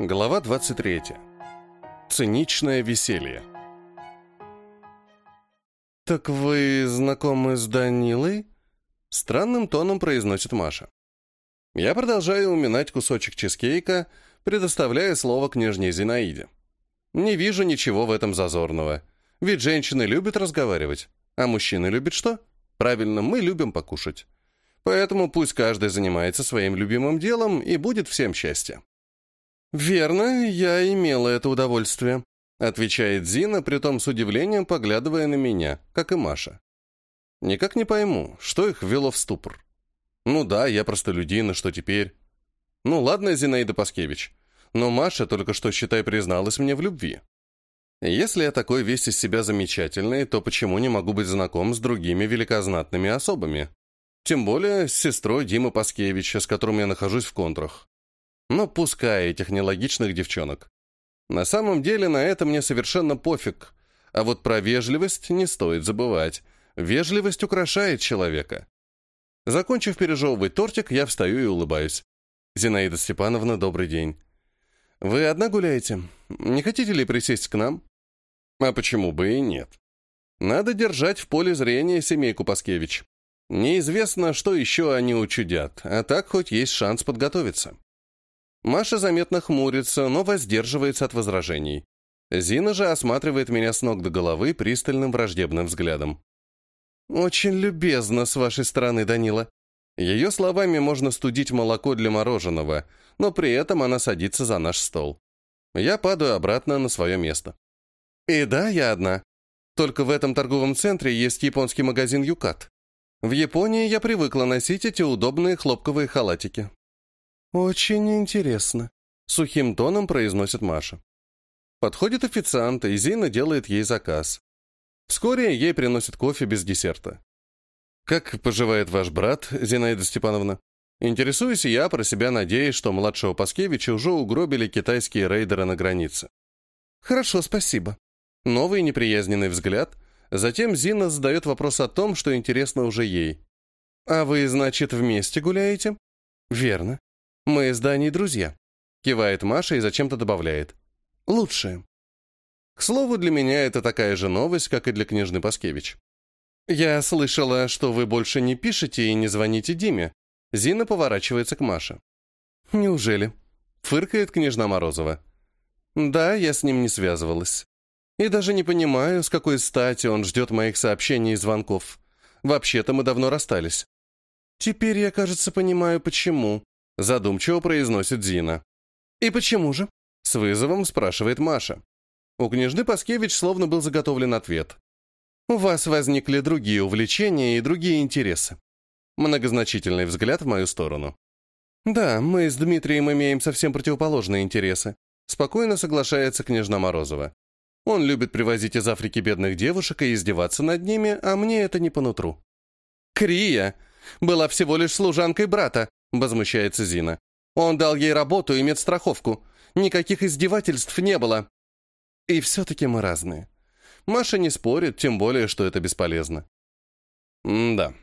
Глава 23. Циничное веселье. «Так вы знакомы с Данилой?» Странным тоном произносит Маша. Я продолжаю уминать кусочек чизкейка, предоставляя слово княжне Зинаиде. Не вижу ничего в этом зазорного. Ведь женщины любят разговаривать, а мужчины любят что? Правильно, мы любим покушать. Поэтому пусть каждый занимается своим любимым делом и будет всем счастье. «Верно, я имела это удовольствие», — отвечает Зина, притом с удивлением поглядывая на меня, как и Маша. «Никак не пойму, что их ввело в ступор. Ну да, я простолюдина, что теперь? Ну ладно, Зинаида Паскевич, но Маша только что, считай, призналась мне в любви. Если я такой весь из себя замечательный, то почему не могу быть знаком с другими великознатными особами? Тем более с сестрой Димы Паскевича, с которым я нахожусь в контрах. Но пускай этих нелогичных девчонок. На самом деле на это мне совершенно пофиг. А вот про вежливость не стоит забывать. Вежливость украшает человека. Закончив пережевывать тортик, я встаю и улыбаюсь. «Зинаида Степановна, добрый день. Вы одна гуляете? Не хотите ли присесть к нам?» «А почему бы и нет?» «Надо держать в поле зрения семейку Паскевич. Неизвестно, что еще они учудят, а так хоть есть шанс подготовиться». Маша заметно хмурится, но воздерживается от возражений. Зина же осматривает меня с ног до головы пристальным враждебным взглядом. «Очень любезно с вашей стороны, Данила». Ее словами можно студить молоко для мороженого, но при этом она садится за наш стол. Я падаю обратно на свое место. И да, я одна. Только в этом торговом центре есть японский магазин «Юкат». В Японии я привыкла носить эти удобные хлопковые халатики. «Очень интересно», — сухим тоном произносит Маша. Подходит официант, и Зина делает ей заказ. Вскоре ей приносят кофе без десерта. «Как поживает ваш брат, Зинаида Степановна?» Интересуюсь я, про себя надеясь, что младшего Паскевича уже угробили китайские рейдеры на границе. «Хорошо, спасибо». Новый неприязненный взгляд. Затем Зина задает вопрос о том, что интересно уже ей. «А вы, значит, вместе гуляете?» «Верно. «Мы с Даней друзья», — кивает Маша и зачем-то добавляет. «Лучшие». К слову, для меня это такая же новость, как и для княжны Паскевич. «Я слышала, что вы больше не пишете и не звоните Диме». Зина поворачивается к Маше. «Неужели?» — фыркает княжна Морозова. «Да, я с ним не связывалась. И даже не понимаю, с какой стати он ждет моих сообщений и звонков. Вообще-то мы давно расстались. Теперь я, кажется, понимаю, почему. Задумчиво произносит Зина. «И почему же?» С вызовом спрашивает Маша. У княжны Паскевич словно был заготовлен ответ. «У вас возникли другие увлечения и другие интересы». Многозначительный взгляд в мою сторону. «Да, мы с Дмитрием имеем совсем противоположные интересы», спокойно соглашается княжна Морозова. Он любит привозить из Африки бедных девушек и издеваться над ними, а мне это не по нутру. «Крия была всего лишь служанкой брата, — возмущается Зина. «Он дал ей работу и медстраховку. Никаких издевательств не было». И все-таки мы разные. Маша не спорит, тем более, что это бесполезно. М-да.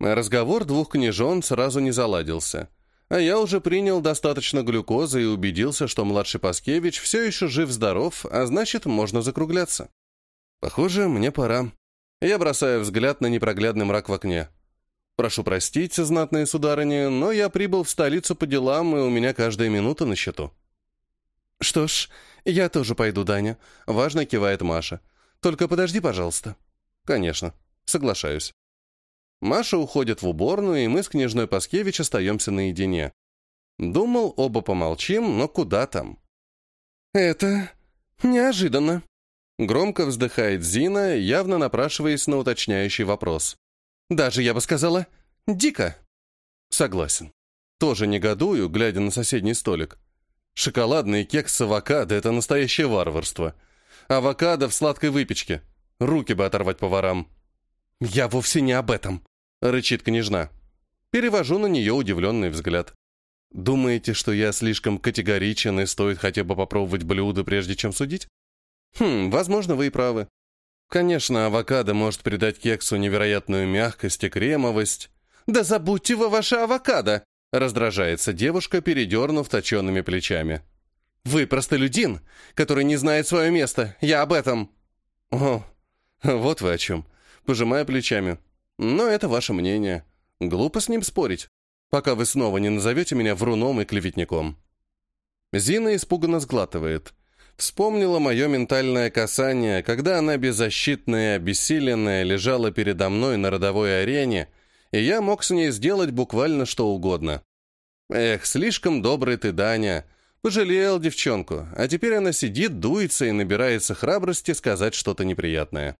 Разговор двух княжон сразу не заладился. А я уже принял достаточно глюкозы и убедился, что младший Паскевич все еще жив-здоров, а значит, можно закругляться. Похоже, мне пора. Я бросаю взгляд на непроглядный мрак в окне. Прошу простить, знатные сударыни, но я прибыл в столицу по делам, и у меня каждая минута на счету». «Что ж, я тоже пойду, Даня», — важно кивает Маша. «Только подожди, пожалуйста». «Конечно, соглашаюсь». Маша уходит в уборную, и мы с княжной Паскевич остаемся наедине. Думал, оба помолчим, но куда там? «Это неожиданно», — громко вздыхает Зина, явно напрашиваясь на уточняющий вопрос. Даже, я бы сказала, дико. Согласен. Тоже негодую, глядя на соседний столик. Шоколадный кекс с авокадо — это настоящее варварство. Авокадо в сладкой выпечке. Руки бы оторвать поварам. «Я вовсе не об этом», — рычит княжна. Перевожу на нее удивленный взгляд. «Думаете, что я слишком категоричен и стоит хотя бы попробовать блюдо, прежде чем судить?» «Хм, возможно, вы и правы. Конечно, авокадо может придать кексу невероятную мягкость и кремовость. «Да забудьте вы ваше авокадо!» раздражается девушка, передернув точенными плечами. Вы простолюдин, который не знает свое место. Я об этом. О, вот вы о чем. Пожимая плечами. Но это ваше мнение. Глупо с ним спорить, пока вы снова не назовете меня вруном и клеветником. Зина испуганно сглатывает. Вспомнила мое ментальное касание, когда она беззащитная и обессиленная лежала передо мной на родовой арене, и я мог с ней сделать буквально что угодно. Эх, слишком добрый ты, Даня. Пожалел девчонку, а теперь она сидит, дуется и набирается храбрости сказать что-то неприятное.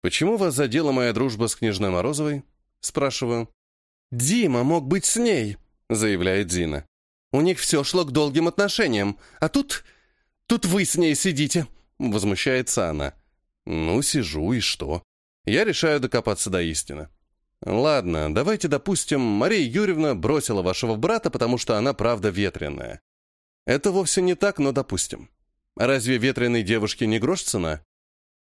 «Почему вас задела моя дружба с княжной Морозовой?» Спрашиваю. «Дима мог быть с ней», — заявляет Зина. «У них все шло к долгим отношениям, а тут Тут вы с ней сидите!» Возмущается она. «Ну, сижу, и что?» Я решаю докопаться до истины. «Ладно, давайте допустим, Мария Юрьевна бросила вашего брата, потому что она правда ветреная. Это вовсе не так, но допустим. Разве ветреной девушке не грош цена?»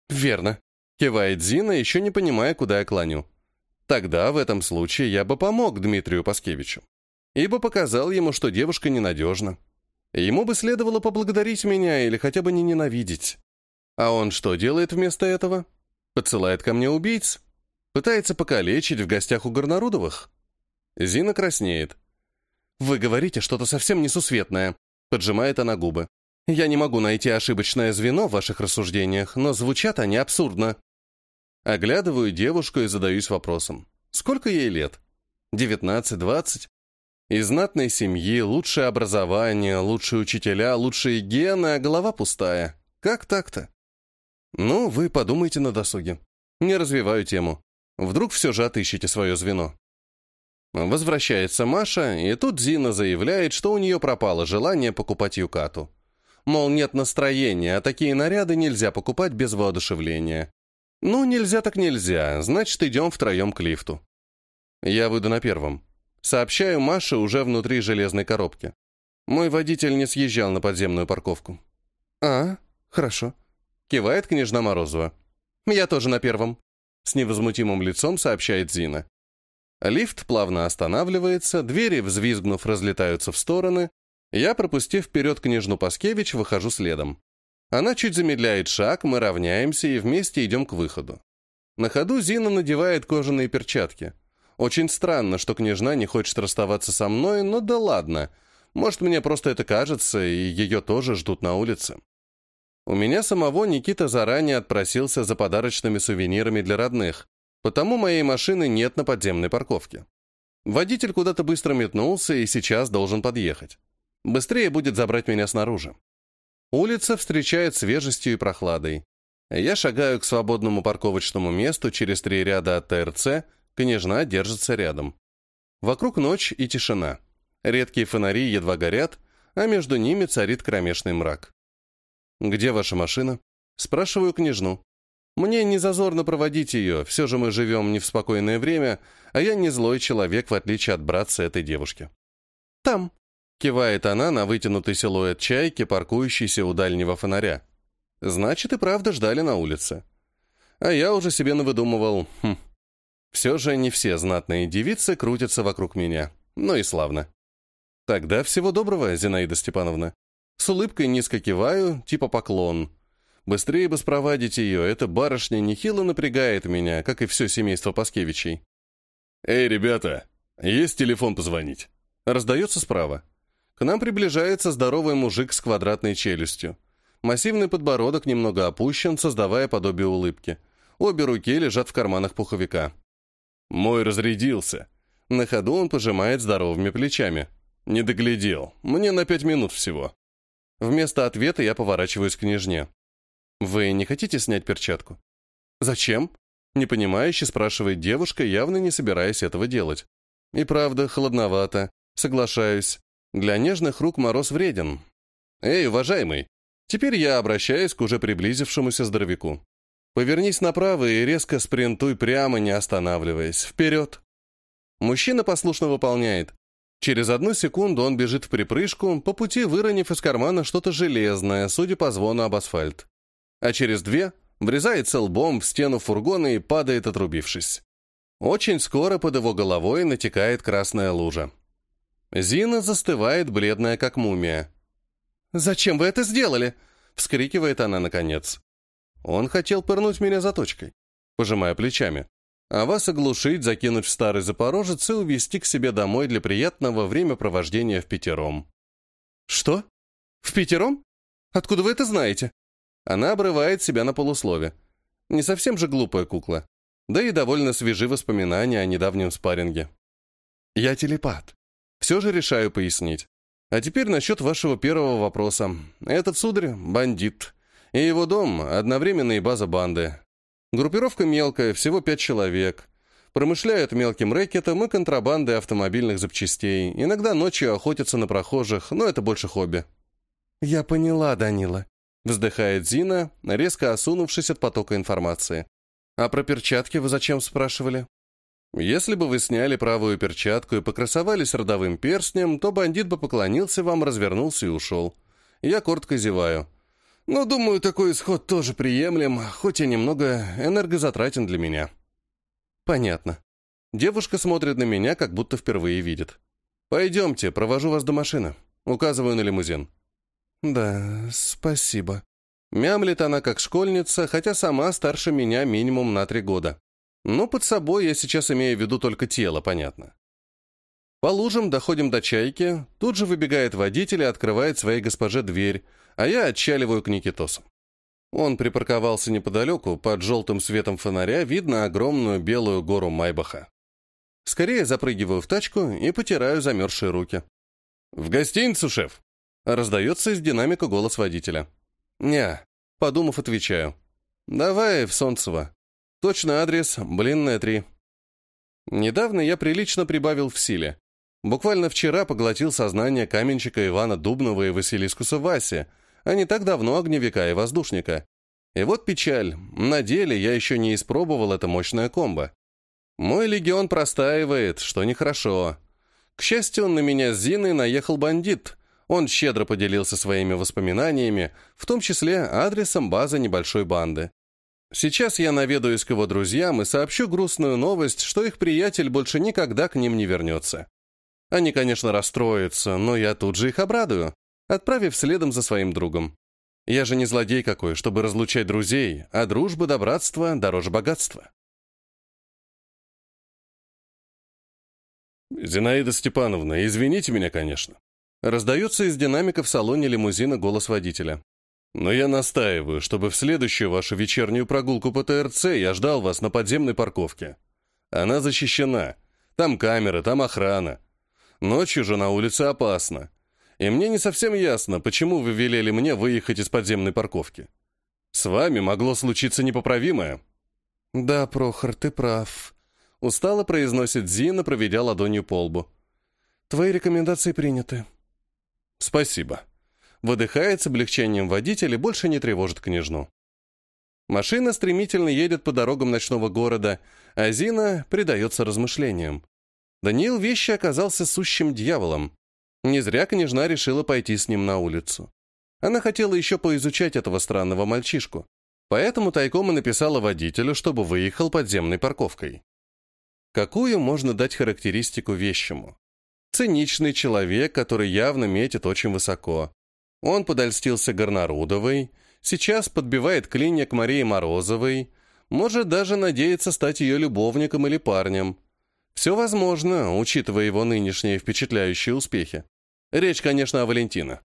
«Верно», — кивает Зина, еще не понимая, куда я клоню. «Тогда в этом случае я бы помог Дмитрию Паскевичу, ибо показал ему, что девушка ненадежна. Ему бы следовало поблагодарить меня или хотя бы не ненавидеть. А он что делает вместо этого? Подсылает ко мне убийц? Пытается покалечить в гостях у Горнарудовых? Зина краснеет. «Вы говорите что-то совсем несусветное», — поджимает она губы. «Я не могу найти ошибочное звено в ваших рассуждениях, но звучат они абсурдно». Оглядываю девушку и задаюсь вопросом. Сколько ей лет? Девятнадцать, двадцать? Из знатной семьи, лучшее образование, лучшие учителя, лучшие гены, а голова пустая. Как так-то? Ну, вы подумайте на досуге. Не развиваю тему. Вдруг все же отыщете свое звено. Возвращается Маша, и тут Зина заявляет, что у нее пропало желание покупать юкату. Мол, нет настроения, а такие наряды нельзя покупать без воодушевления. Ну, нельзя так нельзя, значит, идем втроем к лифту. Я выйду на первом. Сообщаю Маше уже внутри железной коробки. Мой водитель не съезжал на подземную парковку. «А, хорошо», — кивает княжна Морозова. «Я тоже на первом», — с невозмутимым лицом сообщает Зина. Лифт плавно останавливается, двери, взвизгнув, разлетаются в стороны. Я, пропустив вперед княжну Паскевич, выхожу следом. Она чуть замедляет шаг, мы равняемся и вместе идем к выходу. На ходу Зина надевает кожаные перчатки. Очень странно, что княжна не хочет расставаться со мной, но да ладно. Может, мне просто это кажется, и ее тоже ждут на улице. У меня самого Никита заранее отпросился за подарочными сувенирами для родных, потому моей машины нет на подземной парковке. Водитель куда-то быстро метнулся и сейчас должен подъехать. Быстрее будет забрать меня снаружи. Улица встречает свежестью и прохладой. Я шагаю к свободному парковочному месту через три ряда от ТРЦ, Княжна держится рядом. Вокруг ночь и тишина. Редкие фонари едва горят, а между ними царит кромешный мрак. «Где ваша машина?» Спрашиваю княжну. «Мне не зазорно проводить ее, все же мы живем не в спокойное время, а я не злой человек, в отличие от братца этой девушки». «Там», — кивает она на вытянутый силуэт чайки, паркующийся у дальнего фонаря. «Значит, и правда ждали на улице». А я уже себе навыдумывал, хм, все же не все знатные девицы крутятся вокруг меня. Ну и славно. Тогда всего доброго, Зинаида Степановна. С улыбкой низко киваю, типа поклон. Быстрее бы спровадить ее, эта барышня нехило напрягает меня, как и все семейство Паскевичей. «Эй, ребята, есть телефон позвонить?» Раздается справа. К нам приближается здоровый мужик с квадратной челюстью. Массивный подбородок немного опущен, создавая подобие улыбки. Обе руки лежат в карманах пуховика. Мой разрядился. На ходу он пожимает здоровыми плечами. Не доглядел. Мне на пять минут всего. Вместо ответа я поворачиваюсь к княжне. «Вы не хотите снять перчатку?» «Зачем?» Непонимающе спрашивает девушка, явно не собираясь этого делать. И правда, холодновато. Соглашаюсь. Для нежных рук мороз вреден. «Эй, уважаемый!» Теперь я обращаюсь к уже приблизившемуся здоровяку. Повернись направо и резко спринтуй прямо, не останавливаясь. Вперед! Мужчина послушно выполняет. Через одну секунду он бежит в припрыжку, по пути выронив из кармана что-то железное, судя по звону об асфальт. А через две врезается лбом в стену фургона и падает, отрубившись. Очень скоро под его головой натекает красная лужа. Зина застывает, бледная как мумия. «Зачем вы это сделали?» — вскрикивает она наконец. Он хотел пырнуть меня заточкой, пожимая плечами, а вас оглушить, закинуть в старый Запорожец и увезти к себе домой для приятного времяпровождения в пятером. «Что? В пятером? Откуда вы это знаете?» Она обрывает себя на полуслове. Не совсем же глупая кукла. Да и довольно свежи воспоминания о недавнем спарринге. Я телепат. Все же решаю пояснить. А теперь насчет вашего первого вопроса. Этот сударь — бандит. И его дом — одновременная база банды. Группировка мелкая, всего пять человек. Промышляют мелким рэкетом и контрабандой автомобильных запчастей. Иногда ночью охотятся на прохожих, но это больше хобби. «Я поняла, Данила», — вздыхает Зина, резко осунувшись от потока информации. «А про перчатки вы зачем спрашивали?» «Если бы вы сняли правую перчатку и покрасовались родовым перстнем, то бандит бы поклонился вам, развернулся и ушел. Я коротко зеваю. Но, думаю, такой исход тоже приемлем, хоть и немного энергозатратен для меня». «Понятно. Девушка смотрит на меня, как будто впервые видит. «Пойдемте, провожу вас до машины». Указываю на лимузин. «Да, спасибо». Мямлит она как школьница, хотя сама старше меня минимум на три года. Но под собой я сейчас имею в виду только тело, понятно. По лужам доходим до чайки, тут же выбегает водитель и открывает своей госпоже дверь, а я отчаливаю к Никитосу. Он припарковался неподалеку, под желтым светом фонаря видно огромную белую гору Майбаха. Скорее запрыгиваю в тачку и потираю замерзшие руки. «В гостиницу, шеф!» Раздается из динамика голос водителя. «Не», подумав, отвечаю. «Давай в Солнцево. Точный адрес, Блинная 3». Недавно я прилично прибавил в силе. Буквально вчера поглотил сознание каменщика Ивана Дубнова и Василискуса Васи, а не так давно огневика и воздушника. И вот печаль, на деле я еще не испробовал это мощное комбо. Мой легион простаивает, что нехорошо. К счастью, на меня с Зиной наехал бандит, он щедро поделился своими воспоминаниями, в том числе адресом базы небольшой банды. Сейчас я наведаюсь к его друзьям и сообщу грустную новость, что их приятель больше никогда к ним не вернется. Они, конечно, расстроятся, но я тут же их обрадую, отправив следом за своим другом. Я же не злодей какой, чтобы разлучать друзей, а дружба да братство дороже богатства. «Зинаида Степановна, извините меня, конечно. Раздается из динамика в салоне лимузина голос водителя. «Но я настаиваю, чтобы в следующую вашу вечернюю прогулку по ТРЦ я ждал вас на подземной парковке. Она защищена. Там камеры, там охрана. Ночью же на улице опасно. И мне не совсем ясно, почему вы велели мне выехать из подземной парковки. С вами могло случиться непоправимое». «Да, Прохор, ты прав», — устало произносит Зина, проведя ладонью по лбу. «Твои рекомендации приняты». «Спасибо». Выдыхает с облегчением водитель и больше не тревожит княжну. Машина стремительно едет по дорогам ночного города, а Зина предается размышлениям. Даниил Вещи оказался сущим дьяволом. Не зря княжна решила пойти с ним на улицу. Она хотела еще поизучать этого странного мальчишку, поэтому тайком и написала водителю, чтобы выехал подземной парковкой. Какую можно дать характеристику вещему? Циничный человек, который явно метит очень высоко. Он подольстился Горнарудовой, сейчас подбивает клинья к Марии Морозовой, может даже надеяться стать ее любовником или парнем. Все возможно, учитывая его нынешние впечатляющие успехи. Речь, конечно, о Валентина.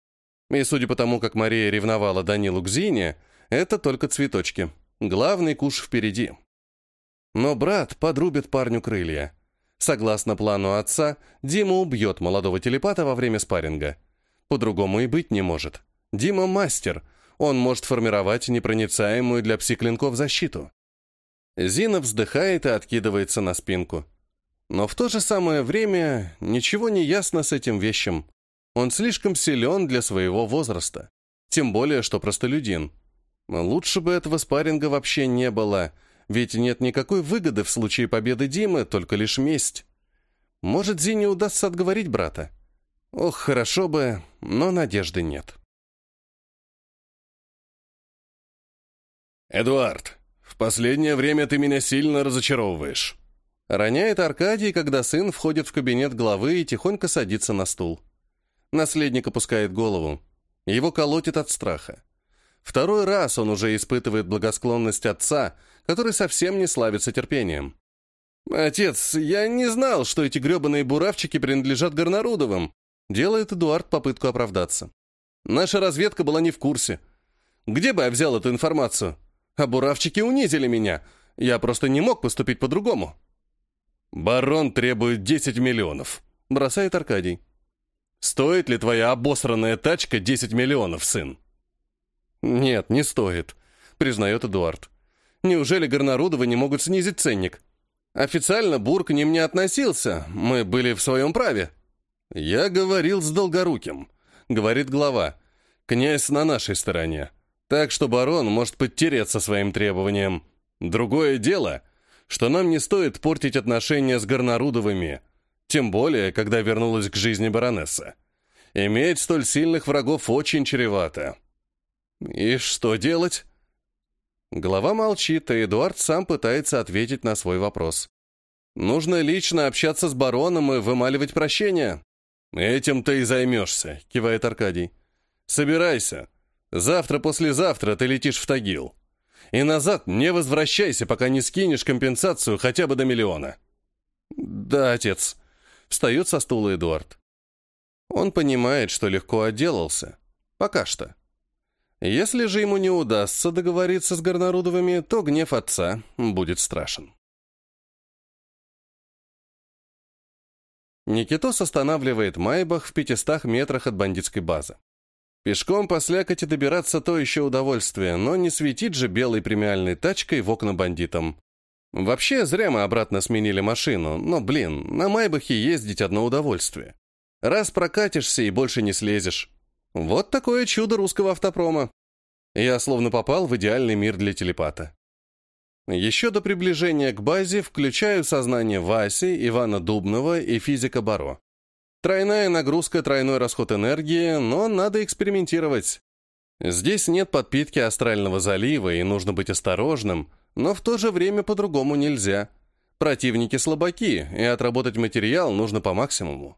И судя по тому, как Мария ревновала Данилу к Зине, это только цветочки. Главный куш впереди. Но брат подрубит парню крылья. Согласно плану отца, Дима убьет молодого телепата во время спарринга. По-другому и быть не может. Дима мастер. Он может формировать непроницаемую для пси-клинков защиту. Зина вздыхает и откидывается на спинку. Но в то же самое время ничего не ясно с этим вещем. Он слишком силен для своего возраста. Тем более, что простолюдин. Лучше бы этого спарринга вообще не было — ведь нет никакой выгоды в случае победы Димы, только лишь месть. Может, Зине удастся отговорить брата? Ох, хорошо бы, но надежды нет. «Эдуард, в последнее время ты меня сильно разочаровываешь». Роняет Аркадий, когда сын входит в кабинет главы и тихонько садится на стул. Наследник опускает голову. Его колотит от страха. Второй раз он уже испытывает благосклонность отца, который совсем не славится терпением. «Отец, я не знал, что эти гребаные буравчики принадлежат Горнарудовым», делает Эдуард попытку оправдаться. «Наша разведка была не в курсе. Где бы я взял эту информацию? А буравчики унизили меня. Я просто не мог поступить по-другому». «Барон требует 10 миллионов», — бросает Аркадий. «Стоит ли твоя обосранная тачка 10 миллионов, сын?» «Нет, не стоит», — признает Эдуард. «Неужели Горнарудовы не могут снизить ценник? Официально Бур к ним не относился, мы были в своем праве». «Я говорил с Долгоруким», — говорит глава. «Князь на нашей стороне. Так что барон может подтереться своим требованиям. Другое дело, что нам не стоит портить отношения с Горнарудовыми, тем более, когда вернулась к жизни баронесса. Иметь столь сильных врагов очень чревато». «И что делать?» Глава молчит, а Эдуард сам пытается ответить на свой вопрос. «Нужно лично общаться с бароном и вымаливать прощение». «Этим ты и займешься», — кивает Аркадий. «Собирайся. Завтра-послезавтра ты летишь в Тагил. И назад не возвращайся, пока не скинешь компенсацию хотя бы до миллиона». «Да, отец», — встает со стула Эдуард. Он понимает, что легко отделался. Пока что. Если же ему не удастся договориться с Горнарудовыми, то гнев отца будет страшен. Никитос останавливает Майбах в 500 метрах от бандитской базы. Пешком по слякоти добираться то еще удовольствие, но не светить же белой премиальной тачкой в окна бандитам. Вообще, зря мы обратно сменили машину, но, блин, на Майбахе ездить одно удовольствие. Раз прокатишься и больше не слезешь. Вот такое чудо русского автопрома. Я словно попал в идеальный мир для телепата. Еще до приближения к базе включаю сознание Васи, Ивана Дубного и физика Баро. Тройная нагрузка, тройной расход энергии, но надо экспериментировать. Здесь нет подпитки астрального залива, и нужно быть осторожным, но в то же время по-другому нельзя. Противники слабаки, и отработать материал нужно по максимуму.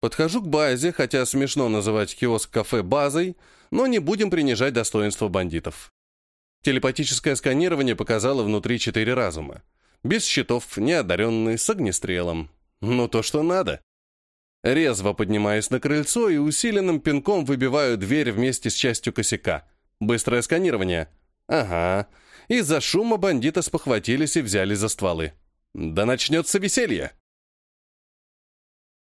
Подхожу к базе, хотя смешно называть киоск-кафе базой, но не будем принижать достоинство бандитов. Телепатическое сканирование показало внутри четыре разума. Без щитов, неодаренный, с огнестрелом. Ну, то, что надо. Резво поднимаюсь на крыльцо и усиленным пинком выбиваю дверь вместе с частью косяка. Быстрое сканирование. Ага. Из-за шума бандиты спохватились и взяли за стволы. Да начнется веселье.